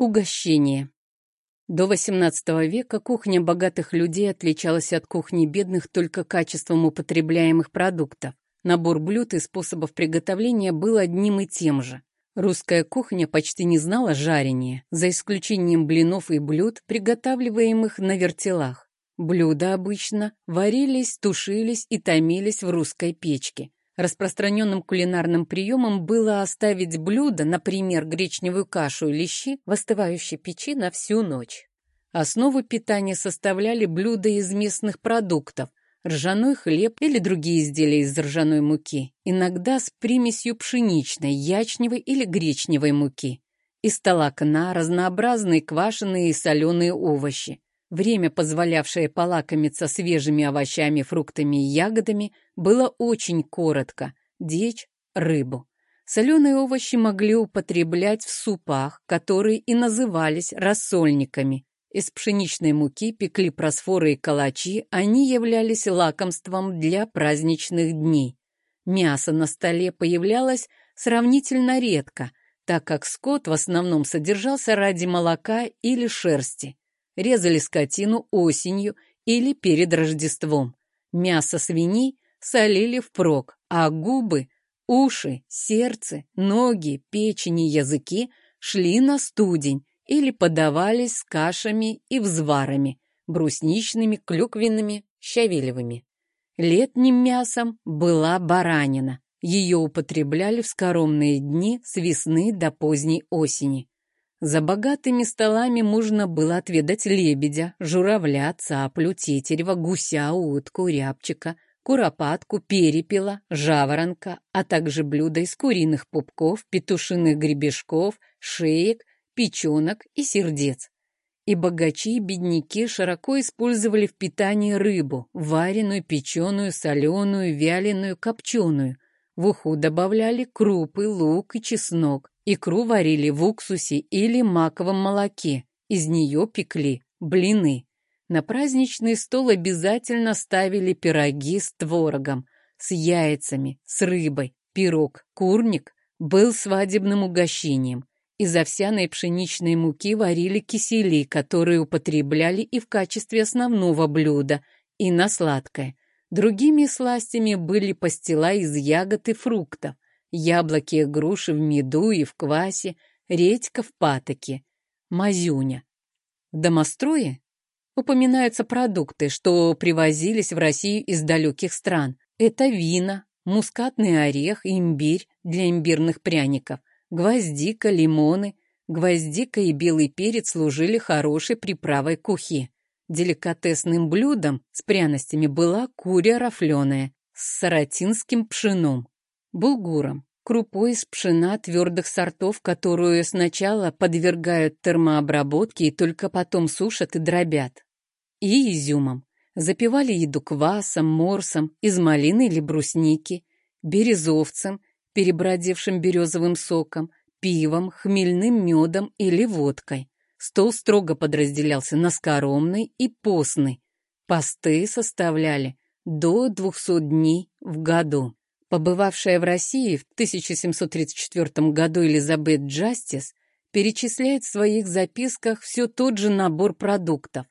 Угощение. До XVIII века кухня богатых людей отличалась от кухни бедных только качеством употребляемых продуктов. Набор блюд и способов приготовления был одним и тем же. Русская кухня почти не знала жарения, за исключением блинов и блюд, приготавливаемых на вертелах. Блюда обычно варились, тушились и томились в русской печке. Распространенным кулинарным приемом было оставить блюдо, например, гречневую кашу или щи, в остывающей печи на всю ночь. Основу питания составляли блюда из местных продуктов, ржаной хлеб или другие изделия из ржаной муки, иногда с примесью пшеничной, ячневой или гречневой муки. Из столокна разнообразные квашеные и соленые овощи. Время, позволявшее полакомиться свежими овощами, фруктами и ягодами, было очень коротко – дичь, рыбу. Соленые овощи могли употреблять в супах, которые и назывались рассольниками. Из пшеничной муки пекли просфоры и калачи, они являлись лакомством для праздничных дней. Мясо на столе появлялось сравнительно редко, так как скот в основном содержался ради молока или шерсти резали скотину осенью или перед Рождеством. Мясо свиней солили впрок, а губы, уши, сердце, ноги, печени, языки шли на студень или подавались с кашами и взварами, брусничными, клюквенными, щавелевыми. Летним мясом была баранина. Ее употребляли в скоромные дни с весны до поздней осени. За богатыми столами можно было отведать лебедя, журавля, цаплю, тетерева, гуся, утку, рябчика, куропатку, перепела, жаворонка, а также блюда из куриных пупков, петушиных гребешков, шеек, печенок и сердец. И богачи, и бедняки широко использовали в питании рыбу, вареную, печеную, соленую, вяленую, копченую. В уху добавляли крупы, лук и чеснок, Икру варили в уксусе или маковом молоке. Из нее пекли блины. На праздничный стол обязательно ставили пироги с творогом, с яйцами, с рыбой. Пирог «Курник» был свадебным угощением. Из овсяной пшеничной муки варили кисели, которые употребляли и в качестве основного блюда, и на сладкое. Другими сластями были пастила из ягод и фруктов яблоки и груши в меду и в квасе, редька в патоке, мазюня. В домострое упоминаются продукты, что привозились в Россию из далеких стран. Это вина, мускатный орех, имбирь для имбирных пряников, гвоздика, лимоны. Гвоздика и белый перец служили хорошей приправой к ухе. Деликатесным блюдом с пряностями была куря рафленая с саратинским пшеном булгуром, крупой из пшена твердых сортов, которую сначала подвергают термообработке и только потом сушат и дробят, и изюмом. Запивали еду квасом, морсом, из малины или брусники, березовцем, перебродившим березовым соком, пивом, хмельным медом или водкой. Стол строго подразделялся на скоромный и постный. Посты составляли до 200 дней в году. Побывавшая в России в 1734 году Элизабет Джастис перечисляет в своих записках все тот же набор продуктов.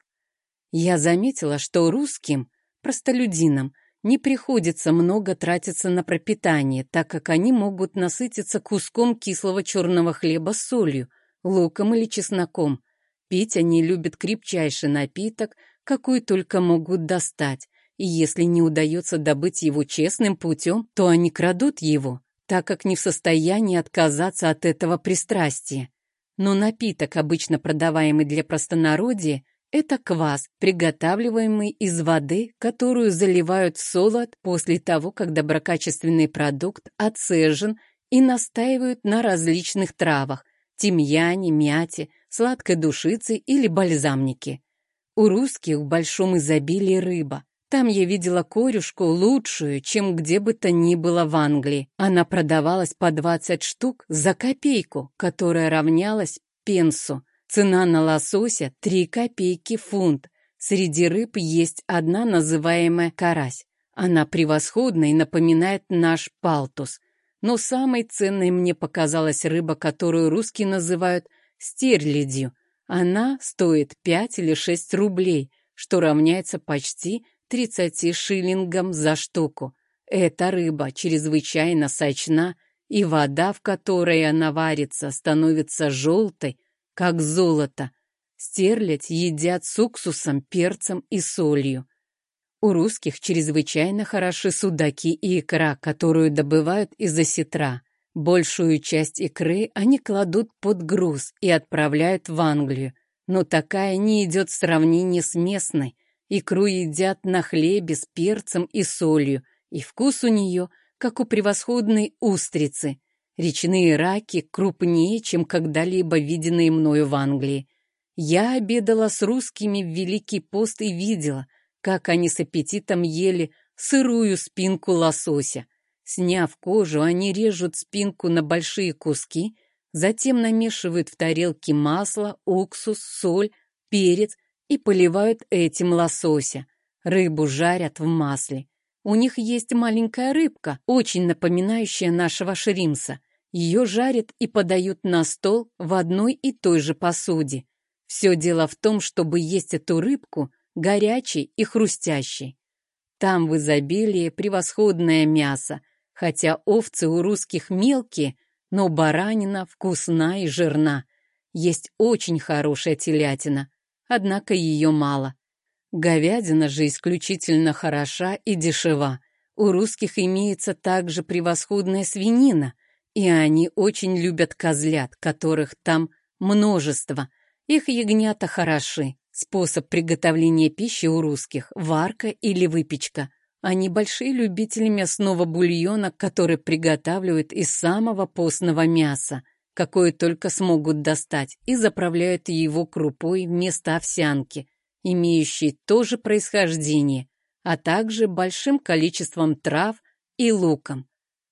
Я заметила, что русским, простолюдинам, не приходится много тратиться на пропитание, так как они могут насытиться куском кислого черного хлеба с солью, луком или чесноком. Пить они любят крепчайший напиток, какой только могут достать, и если не удается добыть его честным путем, то они крадут его, так как не в состоянии отказаться от этого пристрастия. Но напиток, обычно продаваемый для простонародья, это квас, приготавливаемый из воды, которую заливают в солод после того, как доброкачественный продукт отцежен и настаивают на различных травах – тимьяне, мяте, сладкой душице или бальзамнике. У русских в большом изобилии рыба. Там я видела корюшку лучшую, чем где бы то ни было в Англии. Она продавалась по 20 штук за копейку, которая равнялась пенсу. Цена на лосося — 3 копейки фунт. Среди рыб есть одна, называемая карась. Она превосходна и напоминает наш палтус. Но самой ценной мне показалась рыба, которую русские называют стерлядью. Она стоит 5 или 6 рублей, что равняется почти 30 шиллингам за штуку. Эта рыба чрезвычайно сочна, и вода, в которой она варится, становится желтой, как золото. Стерлядь едят с уксусом, перцем и солью. У русских чрезвычайно хороши судаки и икра, которую добывают из осетра. Большую часть икры они кладут под груз и отправляют в Англию, но такая не идет в сравнении с местной. Икру едят на хлебе с перцем и солью, и вкус у нее, как у превосходной устрицы. Речные раки крупнее, чем когда-либо виденные мною в Англии. Я обедала с русскими в Великий пост и видела, как они с аппетитом ели сырую спинку лосося. Сняв кожу, они режут спинку на большие куски, затем намешивают в тарелке масло, уксус, соль, перец и поливают этим лосося. Рыбу жарят в масле. У них есть маленькая рыбка, очень напоминающая нашего шримса. Ее жарят и подают на стол в одной и той же посуде. Все дело в том, чтобы есть эту рыбку горячей и хрустящей. Там в изобилии превосходное мясо, Хотя овцы у русских мелкие, но баранина вкусна и жирна. Есть очень хорошая телятина, однако ее мало. Говядина же исключительно хороша и дешева. У русских имеется также превосходная свинина, и они очень любят козлят, которых там множество. Их ягнята хороши. Способ приготовления пищи у русских – варка или выпечка. Они большие любители мясного бульона, который приготавливают из самого постного мяса, какое только смогут достать, и заправляют его крупой вместо овсянки, имеющей то же происхождение, а также большим количеством трав и луком.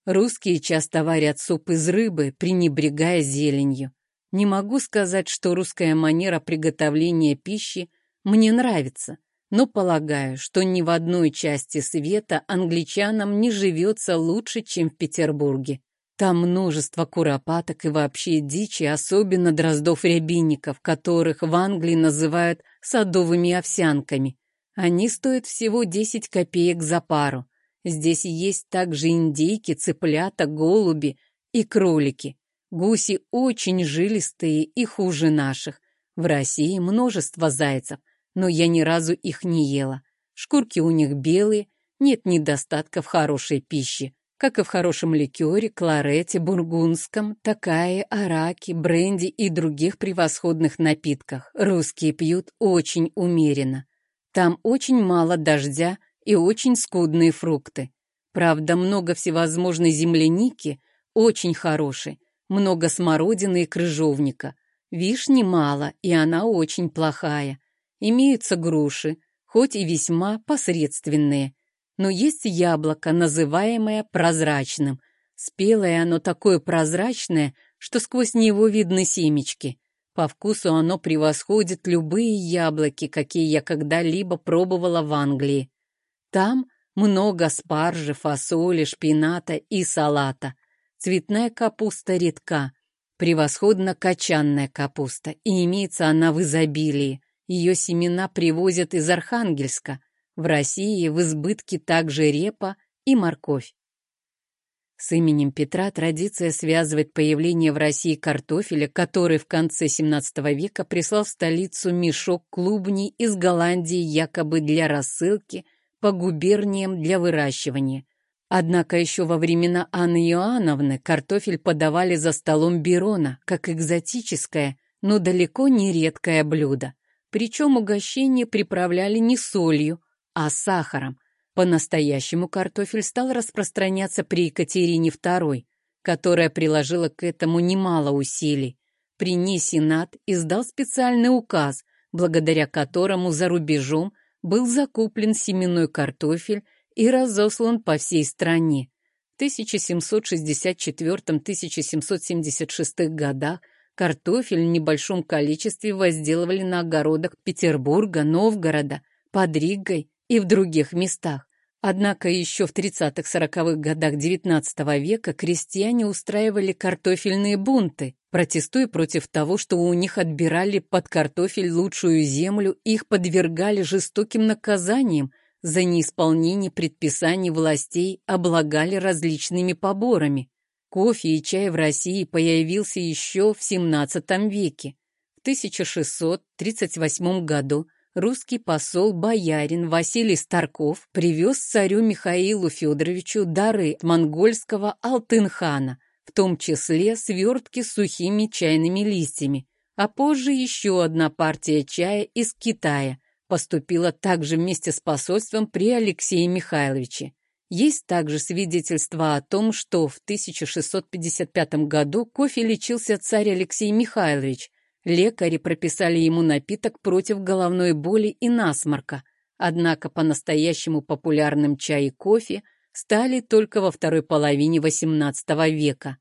Русские часто варят суп из рыбы, пренебрегая зеленью. Не могу сказать, что русская манера приготовления пищи мне нравится – но полагаю, что ни в одной части света англичанам не живется лучше, чем в Петербурге. Там множество куропаток и вообще дичи, особенно дроздов-рябинников, которых в Англии называют садовыми овсянками. Они стоят всего 10 копеек за пару. Здесь есть также индейки, цыплята, голуби и кролики. Гуси очень жилистые и хуже наших. В России множество зайцев, но я ни разу их не ела. Шкурки у них белые, нет недостатка в хорошей пище, как и в хорошем ликере, кларете, бургундском, такая, араке, бренди и других превосходных напитках. Русские пьют очень умеренно. Там очень мало дождя и очень скудные фрукты. Правда, много всевозможной земляники, очень хорошей, много смородины и крыжовника. Вишни мало, и она очень плохая. Имеются груши, хоть и весьма посредственные. Но есть яблоко, называемое прозрачным. Спелое оно такое прозрачное, что сквозь него видны семечки. По вкусу оно превосходит любые яблоки, какие я когда-либо пробовала в Англии. Там много спаржи, фасоли, шпината и салата. Цветная капуста редка, превосходно качанная капуста, и имеется она в изобилии. Ее семена привозят из Архангельска. В России в избытке также репа и морковь. С именем Петра традиция связывает появление в России картофеля, который в конце XVII века прислал в столицу мешок клубней из Голландии якобы для рассылки по губерниям для выращивания. Однако еще во времена Анны Иоанновны картофель подавали за столом Берона, как экзотическое, но далеко не редкое блюдо. Причем угощение приправляли не солью, а сахаром. По-настоящему картофель стал распространяться при Екатерине II, которая приложила к этому немало усилий. При ней Сенат издал специальный указ, благодаря которому за рубежом был закуплен семенной картофель и разослан по всей стране. В 1764-1776 годах Картофель в небольшом количестве возделывали на огородах Петербурга, Новгорода, под Ригой и в других местах. Однако еще в 30-40-х годах XIX века крестьяне устраивали картофельные бунты, Протестуя против того, что у них отбирали под картофель лучшую землю, их подвергали жестоким наказаниям, за неисполнение предписаний властей облагали различными поборами. Кофе и чай в России появился еще в XVII веке. В 1638 году русский посол боярин Василий Старков привез царю Михаилу Федоровичу дары монгольского Алтынхана, в том числе свертки с сухими чайными листьями, а позже еще одна партия чая из Китая поступила также вместе с посольством при Алексее Михайловиче. Есть также свидетельства о том, что в 1655 году кофе лечился царь Алексей Михайлович, Лекари прописали ему напиток против головной боли и насморка, однако по-настоящему популярным чай и кофе стали только во второй половине XVIII века.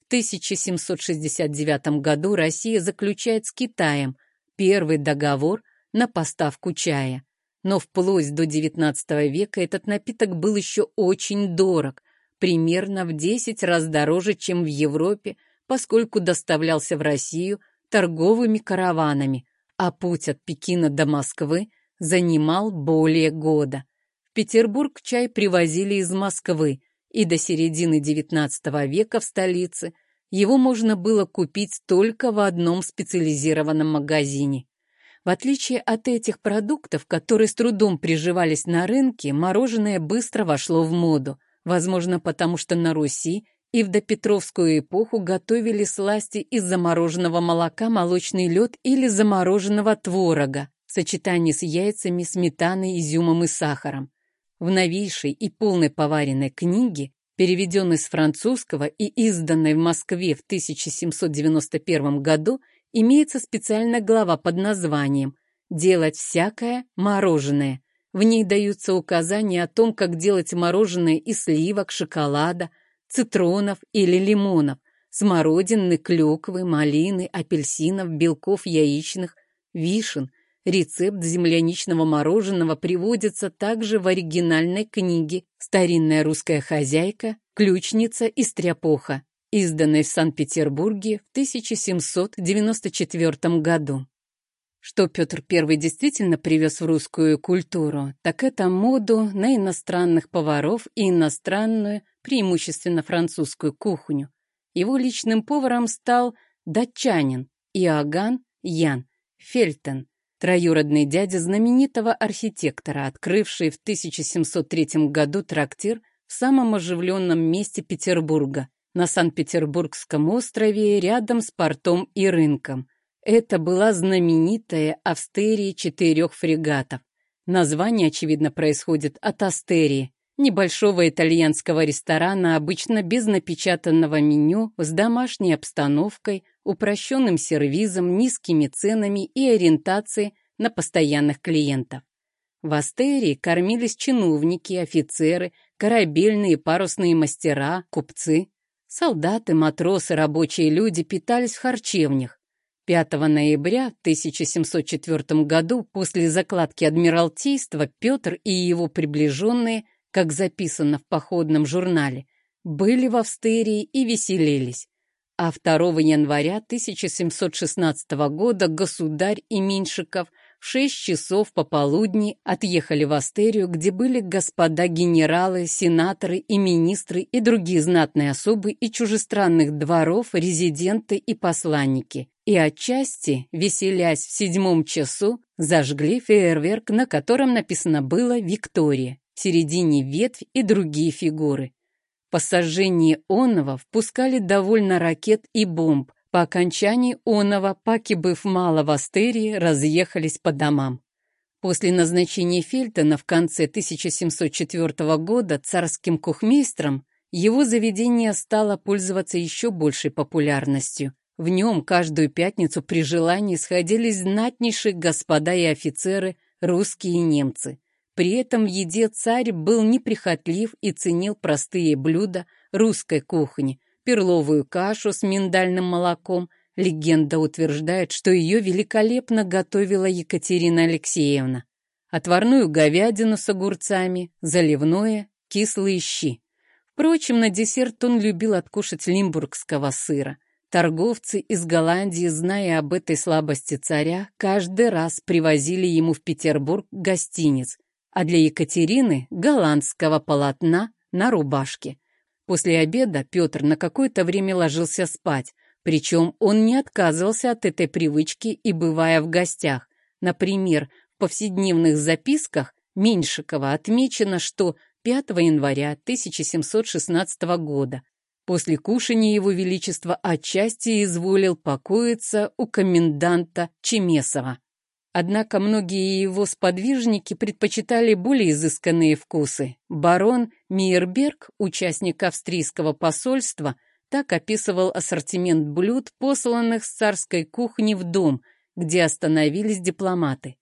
В 1769 году Россия заключает с Китаем первый договор на поставку чая. Но вплоть до XIX века этот напиток был еще очень дорог, примерно в 10 раз дороже, чем в Европе, поскольку доставлялся в Россию торговыми караванами, а путь от Пекина до Москвы занимал более года. В Петербург чай привозили из Москвы, и до середины XIX века в столице его можно было купить только в одном специализированном магазине. В отличие от этих продуктов, которые с трудом приживались на рынке, мороженое быстро вошло в моду, возможно, потому что на Руси и в допетровскую эпоху готовили сласти из замороженного молока, молочный лед или замороженного творога в сочетании с яйцами, сметаной, изюмом и сахаром. В новейшей и полной поваренной книге, переведенной с французского и изданной в Москве в 1791 году, имеется специальная глава под названием «Делать всякое мороженое». В ней даются указания о том, как делать мороженое из сливок, шоколада, цитронов или лимонов, смородины, клюквы, малины, апельсинов, белков яичных, вишен. Рецепт земляничного мороженого приводится также в оригинальной книге «Старинная русская хозяйка. Ключница и стряпоха», изданной в Санкт-Петербурге в 1794 году. Что Петр I действительно привез в русскую культуру, так это моду на иностранных поваров и иностранную преимущественно французскую кухню. Его личным поваром стал датчанин Иоганн Ян Фельтен, троюродный дядя знаменитого архитектора, открывший в 1703 году трактир в самом оживленном месте Петербурга, на Санкт-Петербургском острове рядом с портом и рынком. Это была знаменитая Австерия четырех фрегатов. Название, очевидно, происходит от Астерии, небольшого итальянского ресторана, обычно без напечатанного меню, с домашней обстановкой, упрощенным сервизом, низкими ценами и ориентацией на постоянных клиентов. В Астерии кормились чиновники, офицеры, корабельные парусные мастера, купцы. Солдаты, матросы, рабочие люди питались в харчевнях. 5 ноября 1704 году после закладки Адмиралтейства Петр и его приближенные – как записано в походном журнале, были в Австерии и веселились. А 2 января 1716 года государь и Меньшиков в 6 часов пополудни отъехали в Астерию, где были господа генералы, сенаторы и министры и другие знатные особы и чужестранных дворов, резиденты и посланники. И отчасти, веселясь в седьмом часу, зажгли фейерверк, на котором написано было «Виктория» середине ветвь и другие фигуры. По сожжении Онова впускали довольно ракет и бомб. По окончании Онова, паки быв мало в Астерии, разъехались по домам. После назначения Фельтона в конце 1704 года царским кухмейстром его заведение стало пользоваться еще большей популярностью. В нем каждую пятницу при желании сходились знатнейшие господа и офицеры, русские и немцы. При этом в еде царь был неприхотлив и ценил простые блюда русской кухни, перловую кашу с миндальным молоком. Легенда утверждает, что ее великолепно готовила Екатерина Алексеевна. Отварную говядину с огурцами, заливное, кислые щи. Впрочем, на десерт он любил откушать лимбургского сыра. Торговцы из Голландии, зная об этой слабости царя, каждый раз привозили ему в Петербург гостиниц, а для Екатерины – голландского полотна на рубашке. После обеда Петр на какое-то время ложился спать, причем он не отказывался от этой привычки и бывая в гостях. Например, в повседневных записках Меньшикова отмечено, что 5 января 1716 года После кушания его величество отчасти изволил покоиться у коменданта Чемесова. Однако многие его сподвижники предпочитали более изысканные вкусы. Барон Мейерберг, участник австрийского посольства, так описывал ассортимент блюд, посланных с царской кухни в дом, где остановились дипломаты.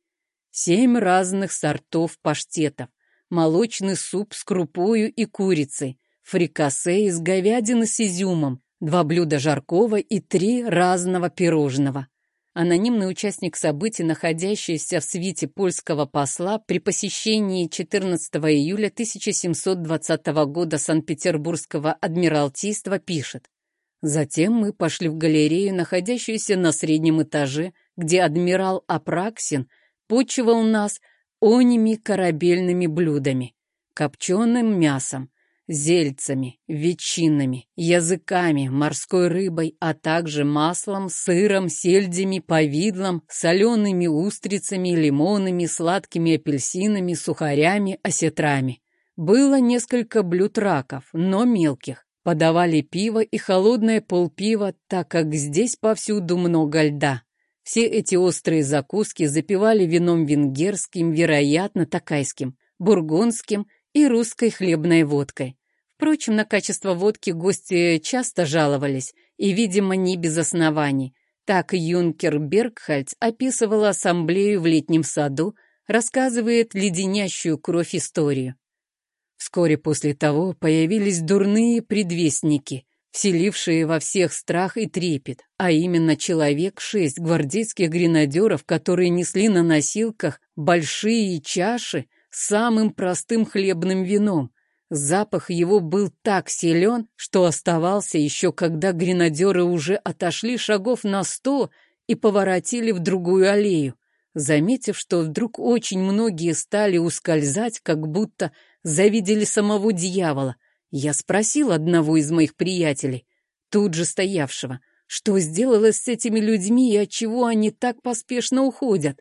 Семь разных сортов паштетов, молочный суп с крупою и курицей, фрикасе из говядины с изюмом, два блюда жаркого и три разного пирожного. Анонимный участник событий, находящийся в свите польского посла при посещении 14 июля 1720 года Санкт-Петербургского адмиралтейства, пишет. Затем мы пошли в галерею, находящуюся на среднем этаже, где адмирал Апраксин почивал нас оними корабельными блюдами, копченым мясом, зельцами, ветчинами, языками, морской рыбой, а также маслом, сыром, сельдями, повидлом, солеными устрицами, лимонами, сладкими апельсинами, сухарями, осетрами. Было несколько блюд раков, но мелких. Подавали пиво и холодное полпива, так как здесь повсюду много льда. Все эти острые закуски запивали вином венгерским, вероятно, такайским, бургундским и русской хлебной водкой. Впрочем, на качество водки гости часто жаловались, и, видимо, не без оснований. Так юнкер Бергхальц описывал ассамблею в летнем саду, рассказывает леденящую кровь историю. Вскоре после того появились дурные предвестники, вселившие во всех страх и трепет, а именно человек шесть гвардейских гренадеров, которые несли на носилках большие чаши самым простым хлебным вином. Запах его был так силен, что оставался еще, когда гренадеры уже отошли шагов на сто и поворотили в другую аллею. Заметив, что вдруг очень многие стали ускользать, как будто завидели самого дьявола, я спросил одного из моих приятелей, тут же стоявшего, что сделалось с этими людьми и отчего они так поспешно уходят.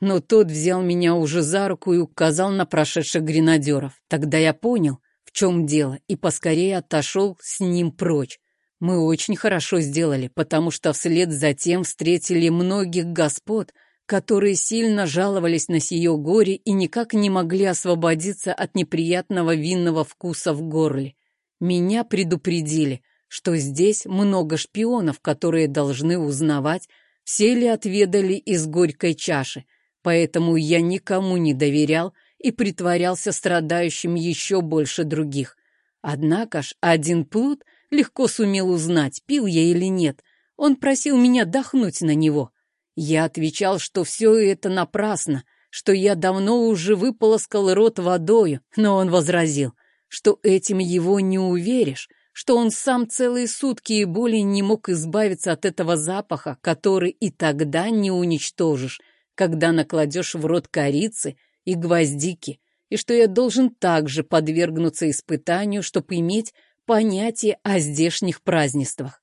Но тот взял меня уже за руку и указал на прошедших гренадеров. Тогда я понял, в чем дело, и поскорее отошел с ним прочь. Мы очень хорошо сделали, потому что вслед за тем встретили многих господ, которые сильно жаловались на сие горе и никак не могли освободиться от неприятного винного вкуса в горле. Меня предупредили, что здесь много шпионов, которые должны узнавать, все ли отведали из горькой чаши, поэтому я никому не доверял и притворялся страдающим еще больше других. Однако ж один плут легко сумел узнать, пил я или нет. Он просил меня дохнуть на него. Я отвечал, что все это напрасно, что я давно уже выполоскал рот водою, но он возразил, что этим его не уверишь, что он сам целые сутки и более не мог избавиться от этого запаха, который и тогда не уничтожишь, когда накладешь в рот корицы и гвоздики, и что я должен также подвергнуться испытанию, чтобы иметь понятие о здешних празднествах.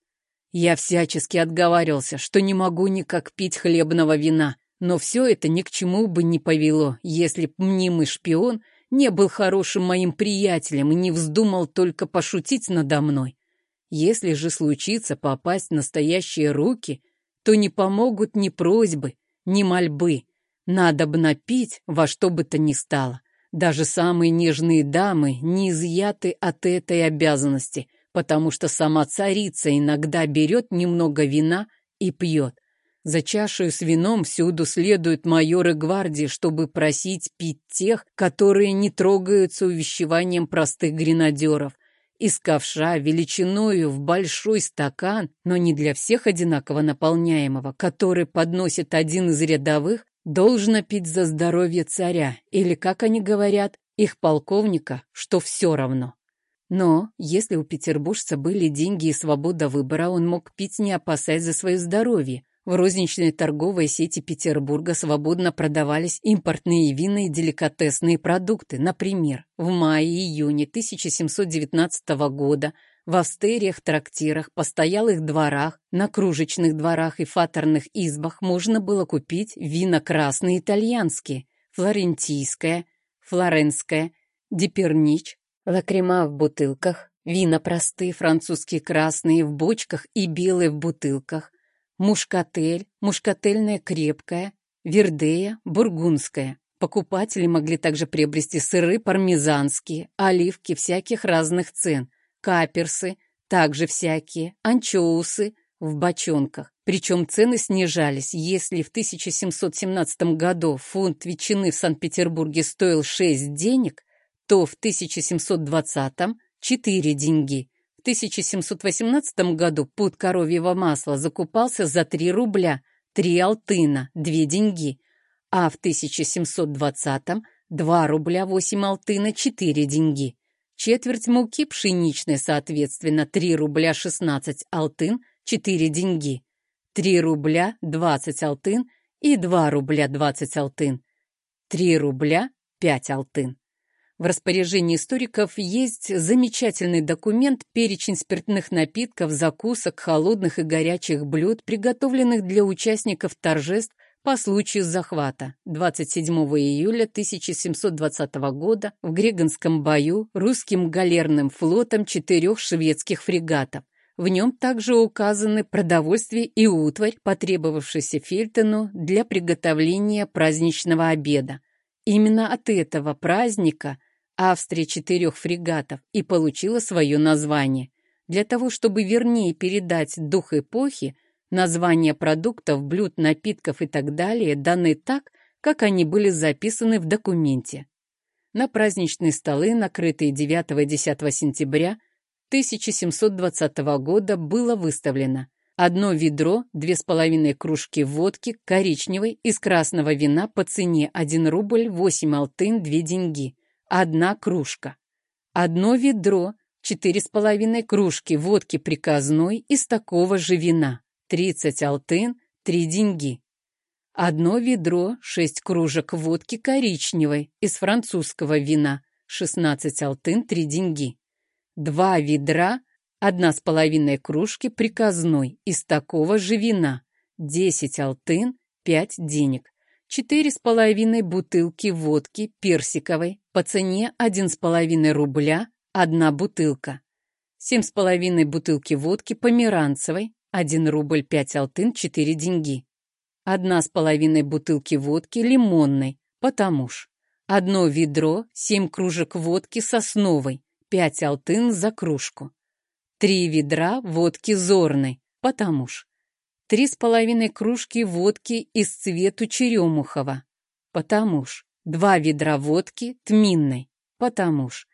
Я всячески отговаривался, что не могу никак пить хлебного вина, но все это ни к чему бы не повело, если б мнимый шпион не был хорошим моим приятелем и не вздумал только пошутить надо мной. Если же случится попасть в настоящие руки, то не помогут ни просьбы, ни мольбы. Надо бы напить во что бы то ни стало. Даже самые нежные дамы не изъяты от этой обязанности, потому что сама царица иногда берет немного вина и пьет. За чашей с вином всюду следуют майоры гвардии, чтобы просить пить тех, которые не трогаются увещеванием простых гренадеров. Из ковша величиною в большой стакан, но не для всех одинаково наполняемого, который подносит один из рядовых, должно пить за здоровье царя, или, как они говорят, их полковника, что все равно. Но если у петербуржца были деньги и свобода выбора, он мог пить, не опасаясь за свое здоровье. В розничной торговой сети Петербурга свободно продавались импортные вина и деликатесные продукты. Например, в мае-июне 1719 года в австериях, трактирах, постоялых дворах, на кружечных дворах и фаторных избах можно было купить вина красные итальянские, флорентийское, флоренское, дипернич, лакрима в бутылках, вина простые, французские красные в бочках и белые в бутылках, мушкатель, мушкательная крепкая, вердея, бургундская. Покупатели могли также приобрести сыры пармезанские, оливки всяких разных цен, каперсы, также всякие, анчоусы в бочонках. Причем цены снижались. Если в 1717 году фунт ветчины в Санкт-Петербурге стоил 6 денег, то в 1720 – 4 деньги, 1718 году пуд коровьего масла закупался за 3 рубля, 3 алтына, 2 деньги, а в 1720 2 рубля 8 алтына, 4 деньги. Четверть муки пшеничной, соответственно, 3 рубля 16 алтын, 4 деньги. 3 рубля 20 алтын и 2 рубля 20 алтын. 3 рубля 5 алтын. В распоряжении историков есть замечательный документ «Перечень спиртных напитков, закусок, холодных и горячих блюд, приготовленных для участников торжеств по случаю захвата 27 июля 1720 года в Грегонском бою русским галерным флотом четырех шведских фрегатов. В нем также указаны продовольствие и утварь, потребовавшиеся Фельтону для приготовления праздничного обеда. Именно от этого праздника Австрия четырех фрегатов и получила свое название. Для того, чтобы вернее передать дух эпохи, названия продуктов, блюд, напитков и так далее даны так, как они были записаны в документе. На праздничные столы, накрытые 9 и 10 сентября 1720 года, было выставлено Одно ведро, две с половиной кружки водки, коричневой, из красного вина по цене 1 рубль 8 алтын 2 деньги. Одна кружка. Одно ведро, четыре с половиной кружки водки приказной из такого же вина. 30 алтын, 3 деньги. Одно ведро, шесть кружек водки коричневой из французского вина. 16 алтын, 3 деньги. Два ведра Одна с половиной кружки приказной из такого же вина. Десять алтын, пять денег. Четыре с половиной бутылки водки персиковой по цене один с половиной рубля одна бутылка. Семь с половиной бутылки водки померанцевой, один рубль пять алтын, четыре деньги. Одна с половиной бутылки водки лимонной, потому ж. Одно ведро, семь кружек водки сосновой, пять алтын за кружку. Три ведра водки зорной, потому ж. Три с половиной кружки водки из цвету черемухова, потому ж. Два ведра водки тминной, потому ж.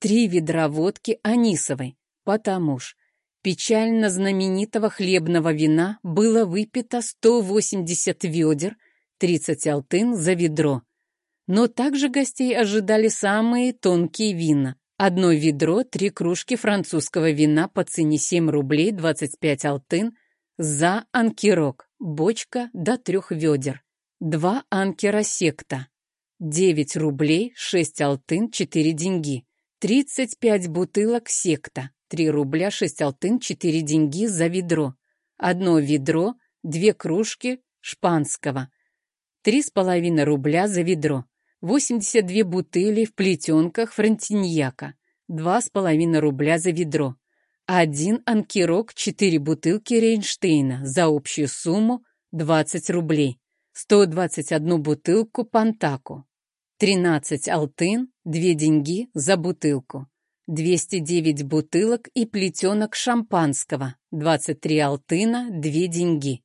Три ведра водки анисовой, потому ж. Печально знаменитого хлебного вина было выпито 180 ведер, 30 алтын за ведро. Но также гостей ожидали самые тонкие вина, Одно ведро, три кружки французского вина по цене 7 рублей 25 алтын за анкерок, бочка до трех ведер. Два анкера секта. 9 рублей 6 алтын 4 деньги. 35 бутылок секта. 3 рубля 6 алтын 4 деньги за ведро. Одно ведро, две кружки шпанского. 3,5 рубля за ведро. 82 бутыли в плетенках фронтиньяка, 2,5 рубля за ведро. Один анкерок, 4 бутылки Рейнштейна за общую сумму 20 рублей. 121 бутылку Пантаку. 13 алтын, 2 деньги за бутылку. 209 бутылок и плетенок шампанского, 23 алтына, 2 деньги.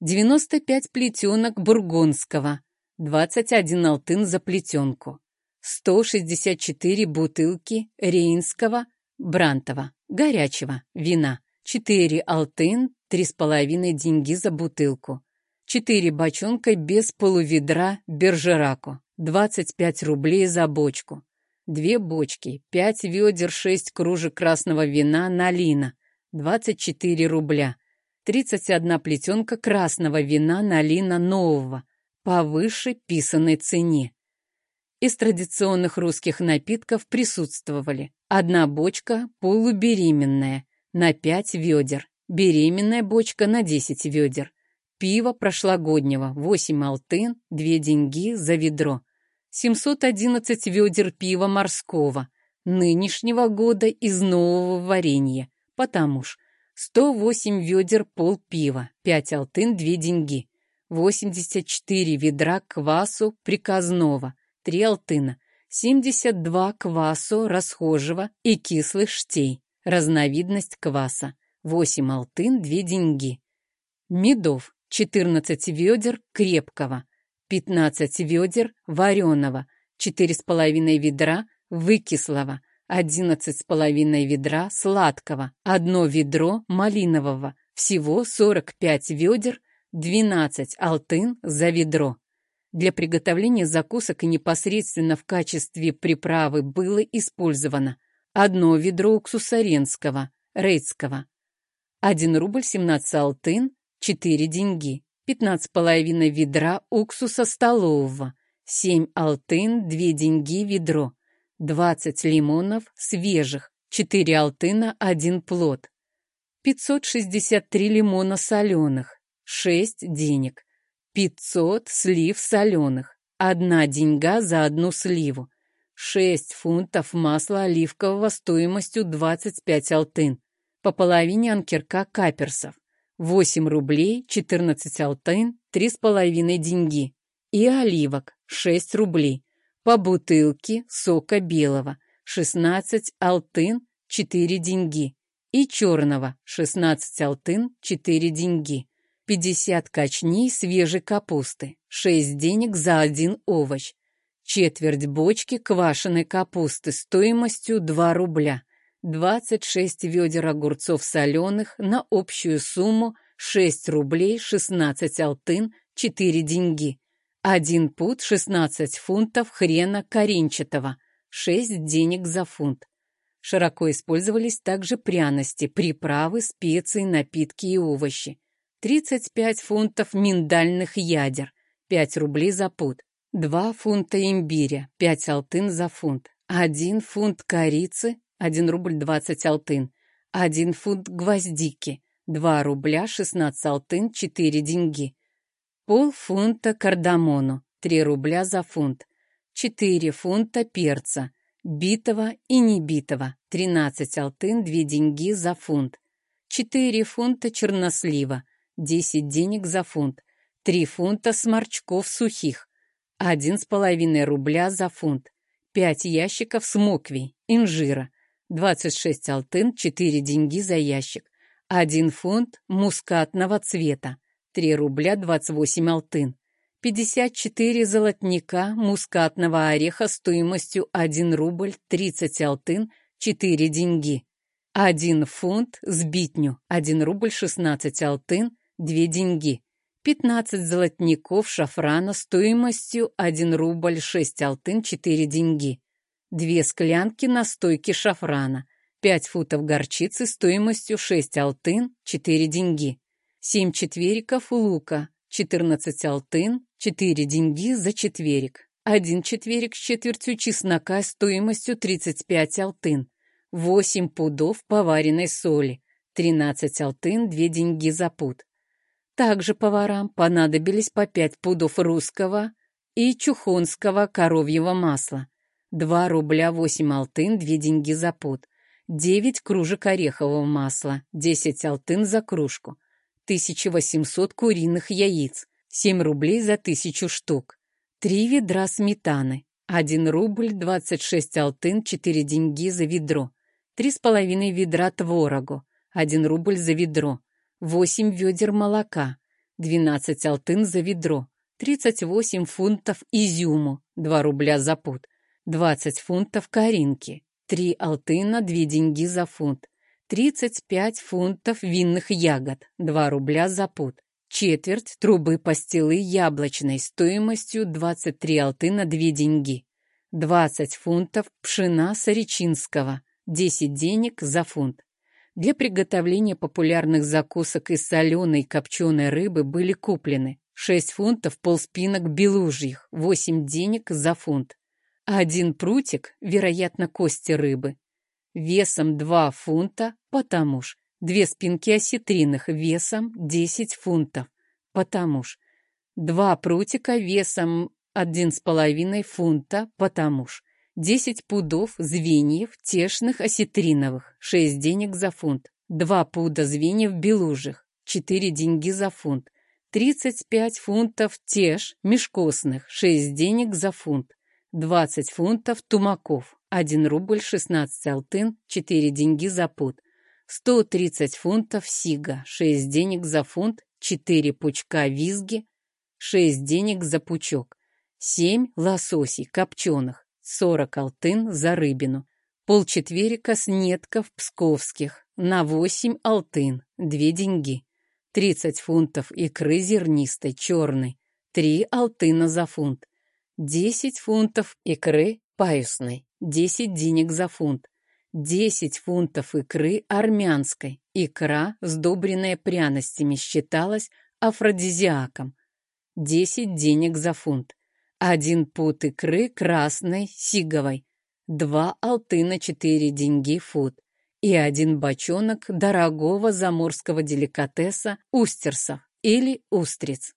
95 плетенок бургундского, 21 алтын за плетенку, 164 бутылки рейнского, брантова, горячего вина, 4 алтын, 3,5 деньги за бутылку, 4 бочонка без полуведра бержераку, 25 рублей за бочку, две бочки, пять ведер, шесть кружек красного вина налина, 24 рубля, 31 плетенка красного вина налина нового, по выше писанной цене. Из традиционных русских напитков присутствовали. Одна бочка полубеременная на 5 ведер, беременная бочка на 10 ведер, пиво прошлогоднего 8 алтын, 2 деньги за ведро, 711 ведер пива морского, нынешнего года из нового варенья, потому ж 108 ведер пол пива, 5 алтын, 2 деньги, 84 ведра квасу приказного, 3 алтына, 72 квасу расхожего и кислых штей, разновидность кваса, 8 алтын, 2 деньги. Медов, 14 ведер крепкого, 15 ведер вареного, 4,5 ведра выкислого, 11,5 ведра сладкого, одно ведро малинового, всего 45 ведер, 12 алтын за ведро. Для приготовления закусок и непосредственно в качестве приправы было использовано одно ведро уксуса ренского, рейдского, 1 рубль 17 алтын, 4 деньги, 15,5 ведра уксуса столового, 7 алтын, 2 деньги ведро, 20 лимонов свежих, 4 алтына, 1 плод, 563 лимона соленых, 6 денег, 500 слив соленых, одна деньга за одну сливу, 6 фунтов масла оливкового стоимостью 25 алтын, по половине анкерка каперсов, 8 рублей, 14 алтын, 3,5 деньги, и оливок 6 рублей, по бутылке сока белого, 16 алтын, 4 деньги, и черного 16 алтын, 4 деньги. 50 качней свежей капусты, 6 денег за один овощ, четверть бочки квашеной капусты стоимостью 2 рубля, 26 ведер огурцов соленых на общую сумму 6 рублей 16 алтын 4 деньги, 1 пуд 16 фунтов хрена коренчатого, 6 денег за фунт. Широко использовались также пряности, приправы, специи, напитки и овощи. 35 фунтов миндальных ядер, 5 рублей за пуд, 2 фунта имбиря, 5 алтын за фунт, 1 фунт корицы, 1 рубль 20 алтын, 1 фунт гвоздики, 2 рубля 16 алтын, 4 деньги, полфунта кардамону, 3 рубля за фунт, 4 фунта перца, битого и небитого, 13 алтын, 2 деньги за фунт, 4 фунта чернослива, 10 денег за фунт, 3 фунта сморчков сухих, 1,5 рубля за фунт, 5 ящиков смоквей, инжира, 26 алтын, 4 деньги за ящик, 1 фунт мускатного цвета, 3 рубля 28 алтын, 54 золотника мускатного ореха стоимостью 1 рубль 30 алтын, 4 деньги, 1 фунт сбитню, 1 рубль 16 алтын, две деньги, 15 золотников шафрана стоимостью 1 рубль 6 алтын 4 деньги, две склянки настойки шафрана, 5 футов горчицы стоимостью 6 алтын 4 деньги, 7 четвериков лука, 14 алтын, 4 деньги за четверик, один четверик с четвертью чеснока стоимостью 35 алтын, 8 пудов поваренной соли, 13 алтын, 2 деньги за пуд, также поварам понадобились по пять пудов русского и чухонского коровьего масла, 2 рубля 8 алтын, 2 деньги за пуд, 9 кружек орехового масла, 10 алтын за кружку, 1800 куриных яиц, 7 рублей за тысячу штук, 3 ведра сметаны, 1 рубль 26 алтын, 4 деньги за ведро, 3,5 ведра творогу, 1 рубль за ведро, 8 ведер молока, 12 алтын за ведро, 38 фунтов изюму, 2 рубля за пуд, 20 фунтов коринки, 3 алтына, 2 деньги за фунт, 35 фунтов винных ягод, 2 рубля за пуд, четверть трубы пастилы яблочной стоимостью 23 алтына, 2 деньги, 20 фунтов пшена саричинского, 10 денег за фунт. Для приготовления популярных закусок из соленой и копченой рыбы были куплены 6 фунтов полспинок белужьих, 8 денег за фунт. Один прутик, вероятно, кости рыбы, весом 2 фунта, потому ж. Две спинки осетринных весом 10 фунтов, потому ж. Два прутика весом 1,5 фунта, потому ж. 10 пудов звеньев тешных осетриновых, 6 денег за фунт. 2 пуда звеньев белужих, 4 деньги за фунт. 35 фунтов теж мешкосных, 6 денег за фунт. 20 фунтов тумаков, 1 рубль 16 алтын, 4 деньги за пуд. 130 фунтов сига, 6 денег за фунт, 4 пучка визги, 6 денег за пучок. 7 лососей копченых, 40 алтын за рыбину, полчетверика снетков псковских, на 8 алтын, 2 деньги, 30 фунтов икры зернистой, черной, 3 алтына за фунт, 10 фунтов икры паюсной, 10 денег за фунт, 10 фунтов икры армянской. Икра, сдобренная пряностями, считалась афродизиаком. 10 денег за фунт один пуд икры красной сиговой, два алты на четыре деньги фут и один бочонок дорогого заморского деликатеса устерсов или устриц.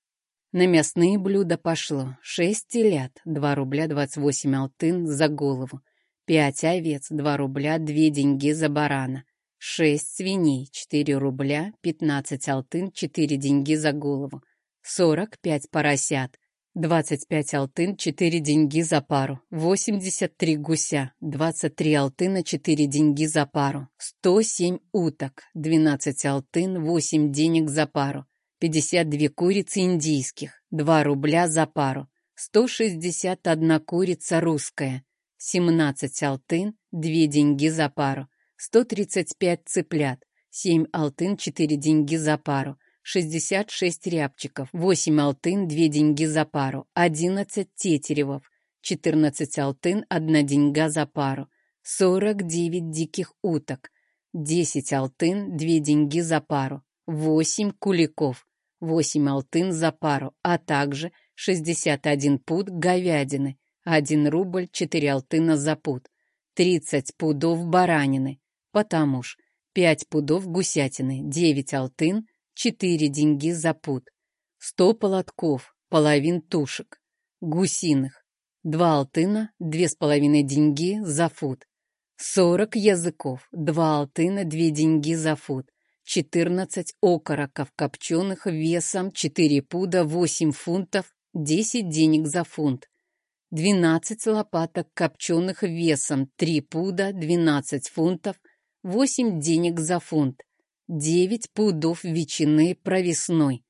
На мясные блюда пошло шесть телят, два рубля двадцать восемь алтын за голову, пять овец, два рубля две деньги за барана, шесть свиней, четыре рубля пятнадцать алтын, четыре деньги за голову, сорок пять поросят, 25 алтын, 4 деньги за пару. 83 гуся, 23 алтына, 4 деньги за пару. 107 уток, 12 алтын, 8 денег за пару. 52 курицы индийских, 2 рубля за пару. 161 курица русская, 17 алтын, 2 деньги за пару. 135 цыплят, 7 алтын, 4 деньги за пару. 66 рябчиков, 8 алтын, 2 деньги за пару, 11 тетеревов, 14 алтын, 1 деньга за пару, 49 диких уток, 10 алтын, 2 деньги за пару, 8 куликов, 8 алтын за пару, а также 61 пуд говядины, 1 рубль 4 алтына за пуд, 30 пудов баранины, потому ж 5 пудов гусятины, 9 алтын, четыре деньги за пуд, сто полотков, половин тушек, гусиных, два алтына, две с половиной деньги за фут, сорок языков, два алтына, две деньги за фут, четырнадцать окороков копченых весом четыре пуда, восемь фунтов, десять денег за фунт, двенадцать лопаток копченых весом три пуда, двенадцать фунтов, восемь денег за фунт, девять пудов ветчины провесной,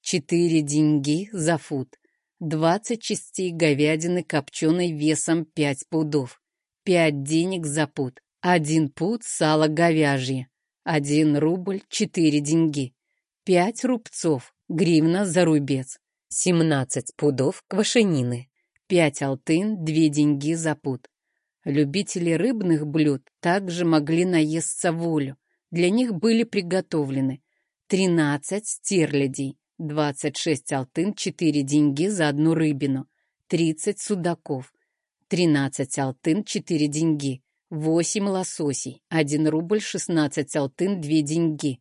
четыре деньги за фут, двадцать частей говядины копченой весом пять пудов, пять денег за пуд, один пуд сала говяжье, один рубль четыре деньги, пять рубцов, гривна за рубец, семнадцать пудов квашенины, пять алтын, две деньги за пуд. Любители рыбных блюд также могли наесться волю, для них были приготовлены. 13 стерлядей, 26 алтын, 4 деньги за одну рыбину, 30 судаков, 13 алтын, 4 деньги, 8 лососей, 1 рубль 16 алтын, 2 деньги,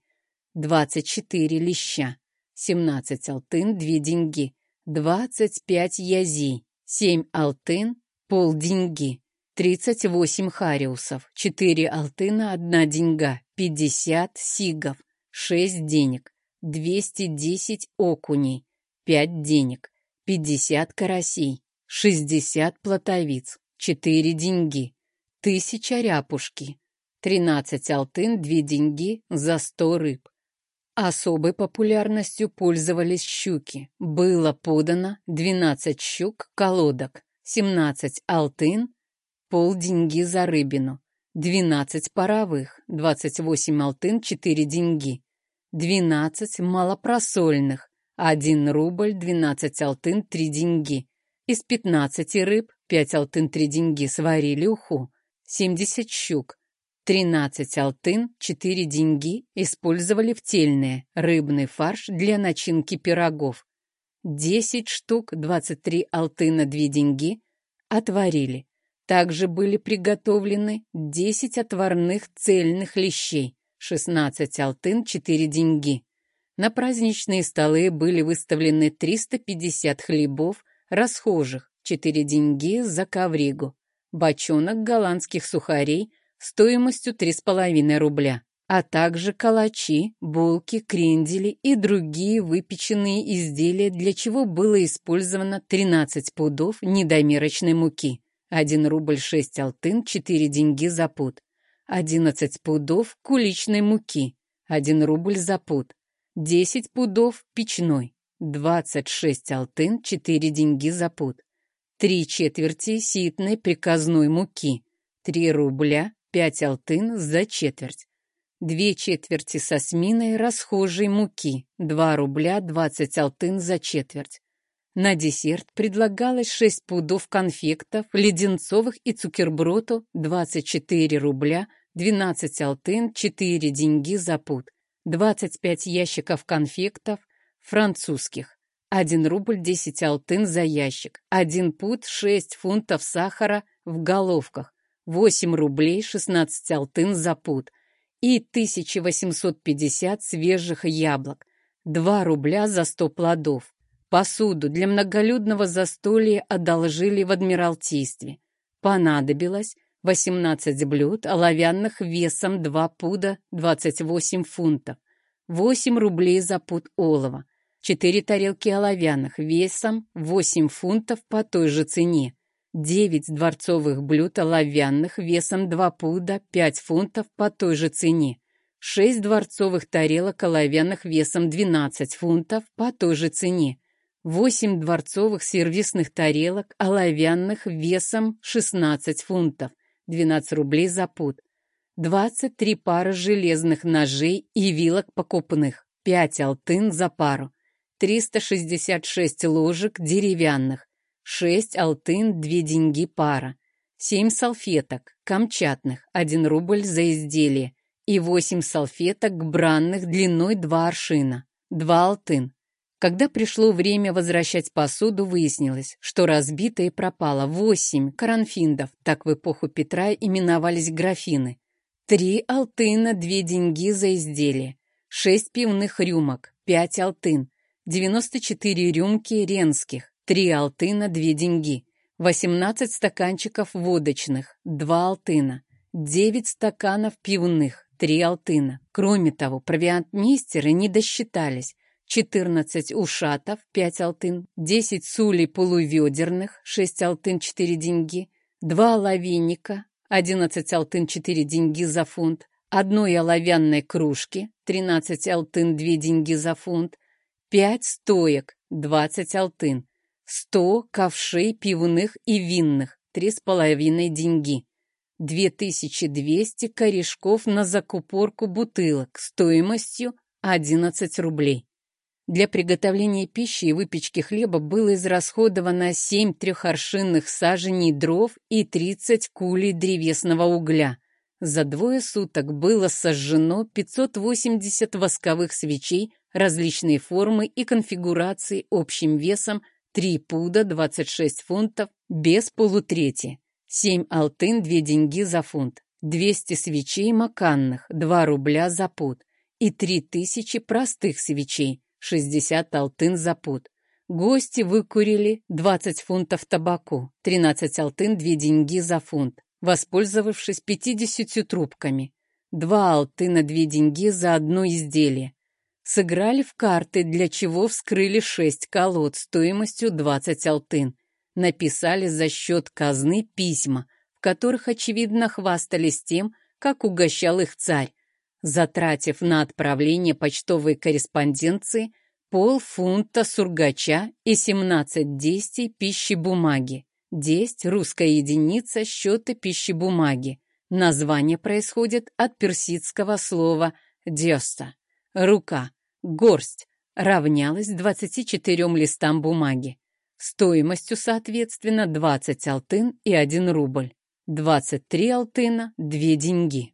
24 леща, 17 алтын, 2 деньги, 25 язей, 7 алтын, полденьги, 38 хариусов, 4 алтына, 1 деньга, 50 сигов, 6 денег, 210 окуней, 5 денег, 50 карасей, 60 плотовиц, 4 деньги, 1000 ряпушки, 13 алтын, 2 деньги за 100 рыб. Особой популярностью пользовались щуки. Было подано 12 щук-колодок, 17 алтын, полденьги за рыбину, 12 паровых, 28 алтын, 4 деньги, 12 малопросольных, 1 рубль, 12 алтын, 3 деньги. Из 15 рыб 5 алтын 3 деньги сварили уху, 70 щук, 13 алтын 4 деньги использовали в рыбный фарш для начинки пирогов, 10 штук 23 алтына 2 деньги отварили. Также были приготовлены 10 отварных цельных лещей, 16 алтын 4 деньги. На праздничные столы были выставлены 350 хлебов расхожих, 4 деньги за ковригу, бочонок голландских сухарей стоимостью 3,5 рубля, а также калачи, булки, крендели и другие выпеченные изделия, для чего было использовано 13 пудов недомерочной муки, 1 рубль 6 алтын, 4 деньги за пуд, 11 пудов куличной муки, 1 рубль за пуд, 10 пудов печной, 26 алтын, 4 деньги за пуд, 3 четверти ситной приказной муки, 3 рубля, 5 алтын за четверть, 2 четверти со сминой расхожей муки, 2 рубля, 20 алтын за четверть. На десерт предлагалось 6 пудов конфектов, леденцовых и цукерброту, 24 рубля, 12 алтын, 4 деньги за пуд. 25 ящиков конфектов французских, 1 рубль 10 алтын за ящик, 1 пуд 6 фунтов сахара в головках, 8 рублей 16 алтын за пуд и 1850 свежих яблок, 2 рубля за 100 плодов. Посуду для многолюдного застолья одолжили в Адмиралтействе. Понадобилось 18 блюд, оловянных весом 2 пуда 28 фунтов, 8 рублей за пуд олова, 4 тарелки оловянных весом 8 фунтов по той же цене, 9 дворцовых блюд оловянных весом 2 пуда 5 фунтов по той же цене, 6 дворцовых тарелок оловянных весом 12 фунтов по той же цене, 8 дворцовых сервисных тарелок оловянных весом 16 фунтов, 12 рублей за пуд. 23 пары железных ножей и вилок покупных, 5 алтын за пару. 366 ложек деревянных, 6 алтын, 2 деньги пара. 7 салфеток, камчатных, 1 рубль за изделие. И 8 салфеток бранных длиной 2 аршина, 2 алтын. Когда пришло время возвращать посуду, выяснилось, что разбито и пропало восемь каранфиндов, так в эпоху Петра именовались графины, три алтына, две деньги за изделие, шесть пивных рюмок, пять алтын, девяносто четыре рюмки ренских, три алтына, две деньги, восемнадцать стаканчиков водочных, два алтына, девять стаканов пивных, три алтына. Кроме того, провиантмейстеры не досчитались, 14 ушатов, 5 алтын, 10 сулей полуведерных, 6 алтын, 4 деньги, 2 оловинника, 11 алтын, 4 деньги за фунт, одной оловянной кружки, 13 алтын, 2 деньги за фунт, 5 стоек, 20 алтын, 100 ковшей пивных и винных, 3,5 деньги, 2200 корешков на закупорку бутылок стоимостью 11 рублей. Для приготовления пищи и выпечки хлеба было израсходовано 7 трехоршинных саженей дров и 30 кулей древесного угля. За двое суток было сожжено 580 восковых свечей различной формы и конфигурации общим весом 3 пуда 26 фунтов без полутрети, 7 алтын 2 деньги за фунт, 200 свечей маканных 2 рубля за пуд и 3000 простых свечей 60 алтын за пуд. Гости выкурили 20 фунтов табаку, 13 алтын, 2 деньги за фунт, воспользовавшись 50 трубками. 2 алтына, 2 деньги за одно изделие. Сыграли в карты, для чего вскрыли 6 колод стоимостью 20 алтын. Написали за счет казны письма, в которых, очевидно, хвастались тем, как угощал их царь, затратив на отправление почтовой корреспонденции полфунта сургача и 17 действий пищи бумаги. Десть – русская единица счета пищи бумаги. Название происходит от персидского слова «дёста» – рука, горсть, равнялась 24 листам бумаги. стоимостью, соответственно, 20 алтын и 1 рубль, 23 алтына, 2 деньги.